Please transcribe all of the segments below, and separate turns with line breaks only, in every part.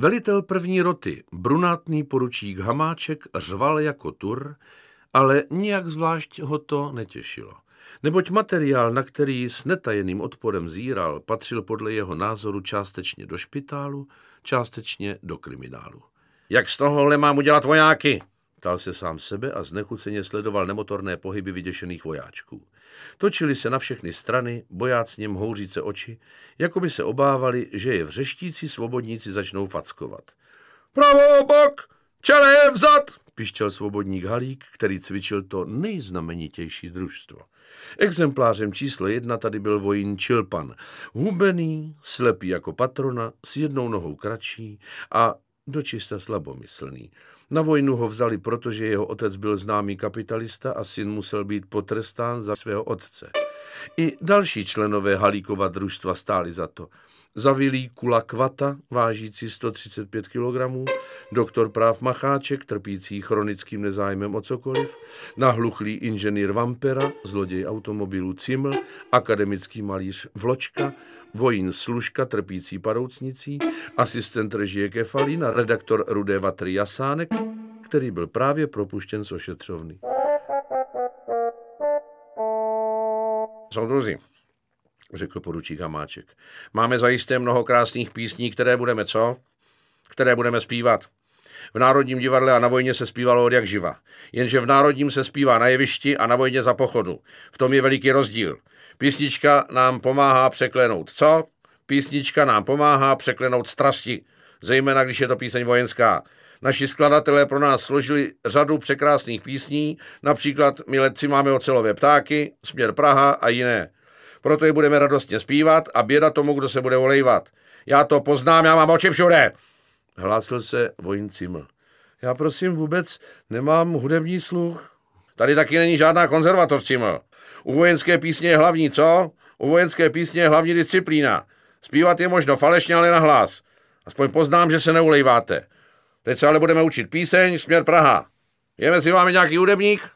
Velitel první roty, brunátný poručík Hamáček, řval jako tur, ale nijak zvlášť ho to netěšilo. Neboť materiál, na který s netajeným odporem zíral, patřil podle jeho názoru částečně do špitálu, částečně do kriminálu. Jak z tohohle mám udělat vojáky? Ptal se sám sebe a znechuceně sledoval nemotorné pohyby vyděšených vojáčků. Točili se na všechny strany, bojácně houříce oči, jako by se obávali, že je vřeštící svobodníci začnou fackovat. Pravo bok, čele vzad, pištěl svobodník Halík, který cvičil to nejznamenitější družstvo. Exemplářem číslo jedna tady byl vojín Čilpan, hubený, slepý jako patrona, s jednou nohou kratší a dočista slabomyslný. Na vojnu ho vzali, protože jeho otec byl známý kapitalista a syn musel být potrestán za svého otce. I další členové Halíkova družstva stáli za to. Zavilý Kula Kvata, vážící 135 kg, doktor práv Macháček, trpící chronickým nezájmem o cokoliv, nahluchlý inženýr Vampera, zloděj automobilů Ciml, akademický malíř Vločka, vojín Služka, trpící paroucnicí, asistent režie Kefalína, redaktor Rudé Vatry Jasánek, který byl právě propuštěn z ošetřovny. Soudruzi, řekl poručík Hamáček. Máme zajisté mnoho krásných písní, které budeme co? Které budeme zpívat. V Národním divadle a na vojně se zpívalo od jak živa. Jenže v Národním se zpívá na jevišti a na vojně za pochodu. V tom je veliký rozdíl. Písnička nám pomáhá překlenout co? Písnička nám pomáhá překlenout strasti, zejména když je to píseň vojenská. Naši skladatelé pro nás složili řadu překrásných písní, například My letci máme ocelové ptáky, Směr Praha a jiné. Proto je budeme radostně zpívat a běda tomu, kdo se bude olejvat. Já to poznám, já mám oči všude, hlásil se vojín Ciml. Já prosím vůbec nemám hudební sluch. Tady taky není žádná konzervatoř, Ciml. U vojenské písně je hlavní co? U vojenské písně je hlavní disciplína. Zpívat je možno falešně, ale na hlas. Aspoň poznám, že se neulejváte. Teď se ale budeme učit píseň Směr Praha. Je mezi vámi nějaký hudebník?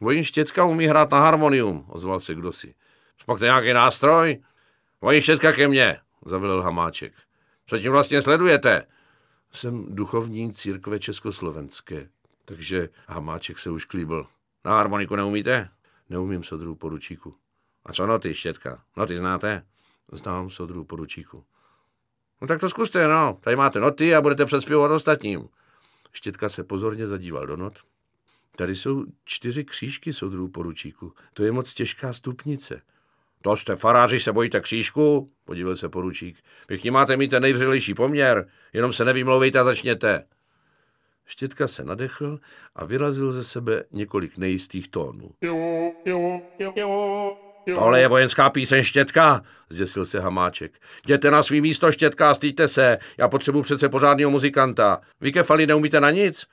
Vojín Štětka umí hrát na harmonium, ozval se kdosi. Spokte nějaký nástroj? Vojín Štětka ke mně, zavelel Hamáček. Co tím vlastně sledujete? Jsem duchovní církve československé, takže Hamáček se už klíbil. Na harmoniku neumíte? Neumím sodru poručíku. A co noty, Štětka? Noty znáte? Znám sodru poručíku. No tak to zkuste, no. Tady máte noty a budete přespěvat ostatním. Štětka se pozorně zadíval do not. Tady jsou čtyři křížky soudrů poručíku. To je moc těžká stupnice. To jste faráři, se bojíte křížku? Podíval se poručík. Ní máte mít ten nejvřelejší poměr, jenom se nevymlouvejte a začněte. Štětka se nadechl a vyrazil ze sebe několik nejistých tónů. Tohle je vojenská píseň Štětka, zděsil se Hamáček. Jděte na svý místo Štětka, stýďte se, já potřebuji přece pořádného muzikanta. Vy kefali neumíte na nic?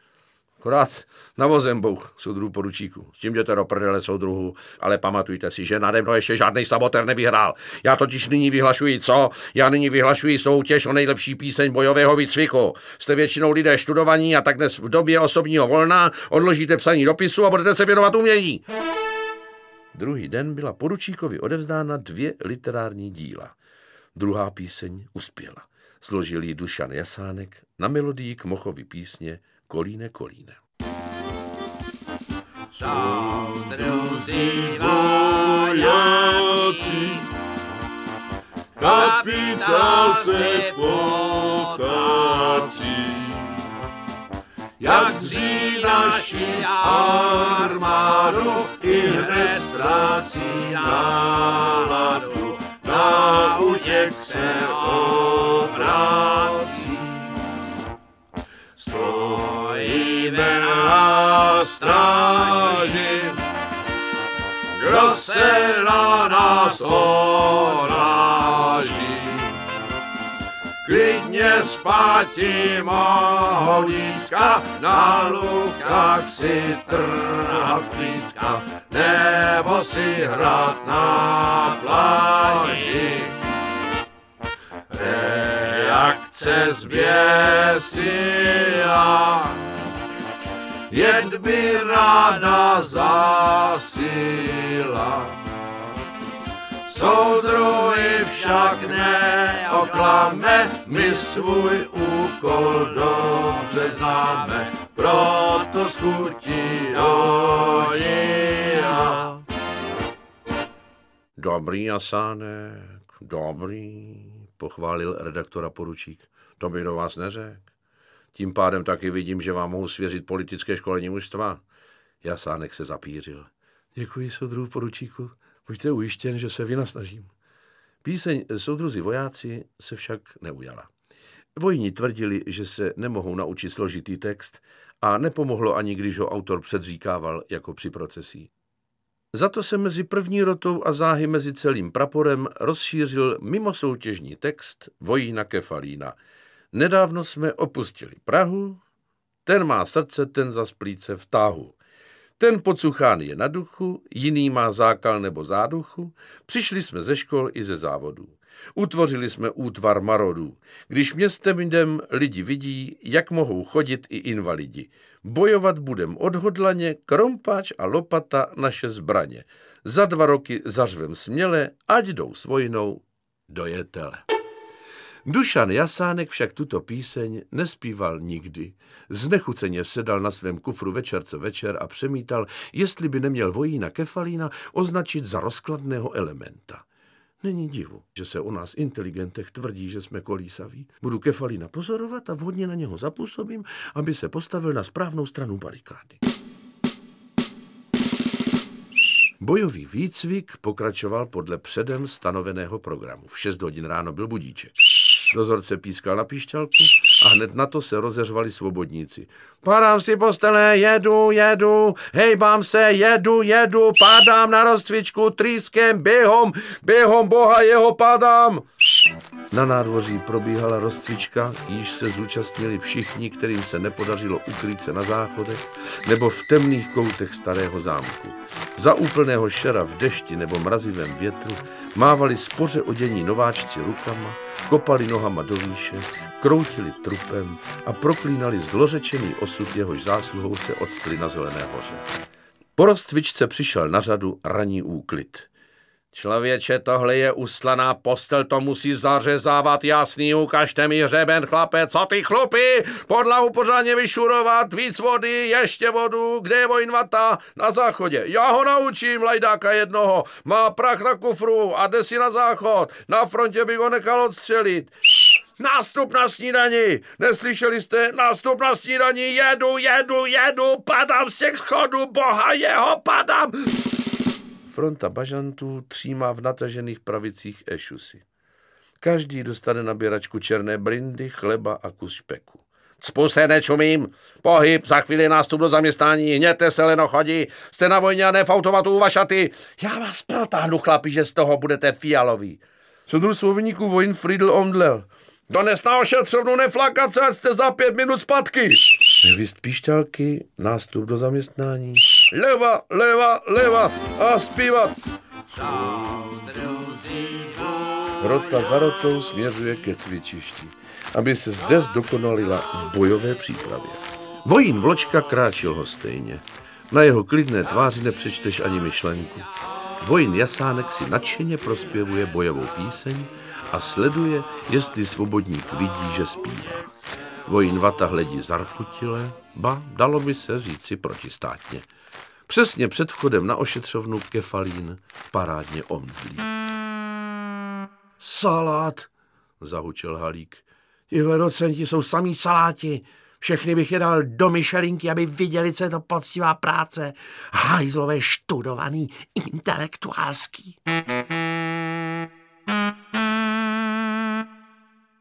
Akorát na vozembuch, soudruhu poručíku. S tím jděte do prdele, soudruhu, ale pamatujte si, že nade mnou ještě žádný saboter nevyhrál. Já totiž nyní vyhlašuji co? Já nyní vyhlašuji soutěž o nejlepší píseň bojového výcviku. Jste většinou lidé študovaní a tak dnes v době osobního volna odložíte psaní dopisu a budete se věnovat umění. Druhý den byla poručíkovi odevzdána dvě literární díla. Druhá píseň uspěla. Složil ji Dušan Jasánek na melodii k Mochovi písně Kolíne, kolíne.
Soudruzi vojáci, kapitál se potácí, jak zří naši armádu i hned ztrácí náladu, na útěk se obrácí. Stráži, kdo se na nás oráží. Klidně spátí mohouníčka, na lukách si trhat klíčka, nebo si hrát na pláži. Reakce zběsila, jen by ráda zasila. Soudruhy však neoklame, my svůj úkol dobře známe, proto schutí ojia.
Dobrý jasánek, dobrý, pochválil redaktora poručík. To by do vás neřekl. Tím pádem taky vidím, že vám mohu svěřit politické školení mužstva. Jasánek se zapířil. Děkuji, soudruhu poručíku. Buďte ujištěn, že se vynasnažím. Píseň Soudruzi vojáci se však neujala. Vojní tvrdili, že se nemohou naučit složitý text a nepomohlo ani, když ho autor předříkával jako při procesí. Za to se mezi první rotou a záhy mezi celým praporem rozšířil mimo soutěžní text Vojína Kefalína. Nedávno jsme opustili Prahu, ten má srdce, ten za splíce v táhu. Ten pocuchán je na duchu, jiný má zákal nebo záduchu. Přišli jsme ze škol i ze závodů. Utvořili jsme útvar marodů. Když městem jdem, lidi vidí, jak mohou chodit i invalidi. Bojovat budem odhodlaně, krompáč a lopata naše zbraně. Za dva roky zařvem směle, ať jdou svojnou do jetele. Dušan Jasánek však tuto píseň nespíval nikdy. Znechuceně sedal na svém kufru večer co večer a přemítal, jestli by neměl vojína Kefalína označit za rozkladného elementa. Není divu, že se o nás inteligentech tvrdí, že jsme kolísaví. Budu Kefalína pozorovat a vhodně na něho zapůsobím, aby se postavil na správnou stranu barikády. Bojový výcvik pokračoval podle předem stanoveného programu. V 6 hodin ráno byl budíček. Dozorce pískal na píšťalku a hned na to se rozeřvali svobodníci. Padám z ty postele, jedu, jedu, hejbám se, jedu, jedu, padám na rozcvičku, trýskem, běhom, běhom boha jeho padám. Na nádvoří probíhala rozcvička, již se zúčastnili všichni, kterým se nepodařilo ukryt se na záchodech nebo v temných koutech starého zámku. Za úplného šera v dešti nebo mrazivém větru mávali spoře odění nováčci rukama, kopali nohama do výše, kroutili trupem a proklínali zlořečený osud, jehož zásluhou se odstli na Zelené hoře. Po rozcvičce přišel na řadu ranní úklid – Člověče, tohle je uslaná postel, to musí zařezávat jasný, ukažte mi hřeben, chlape, co ty chlupy, podlahu pořádně vyšurovat, víc vody, ještě vodu, kde je vojnvata? Na záchodě. Já ho naučím, lajdáka jednoho, má prach na kufru a jde si na záchod, na frontě bych ho nechal odstřelit. Nástup na snídani! Neslyšeli jste? Nástup na snídani! Jedu, jedu, jedu! Padám z těch schodů, boha jeho, padám! Fronta bažantů třímá v natažených pravicích ešusy. Každý dostane naběračku černé brindy, chleba a kus špeku. Cpu se, nečumím. Pohyb, za chvíli nástup do zaměstnání, hněte se, leno chodí. Jste na vojně a ne v automatu u vašaty. Já vás protáhnu, chlapi, že z toho budete fialoví. Sudru svobodníků vojn Friedl omdlel. Dones na ošetřovnu neflakat se, ať jste za pět minut zpátky. Nevyst píšťalky, nástup do zaměstnání. Leva, leva, leva a zpívat. Rota za rotou směřuje ke cvičišti, aby se zde zdokonalila v bojové přípravě. Vojín Vločka kráčil ho stejně. Na jeho klidné tváři nepřečteš ani myšlenku. Vojín Jasánek si nadšeně prospěvuje bojovou píseň a sleduje, jestli svobodník vidí, že zpívá. Vojín Vata hledí zarputile, ba, dalo by se říci protistátně. Přesně před vchodem na ošetřovnu Kefalín parádně omdlí. Salát, zahučel Halík. Tihle docenti jsou samý saláti. Všechny bych je dal do myšelinky, aby viděli, co je to poctivá práce. Hajzlové študovaný, intelektuálský.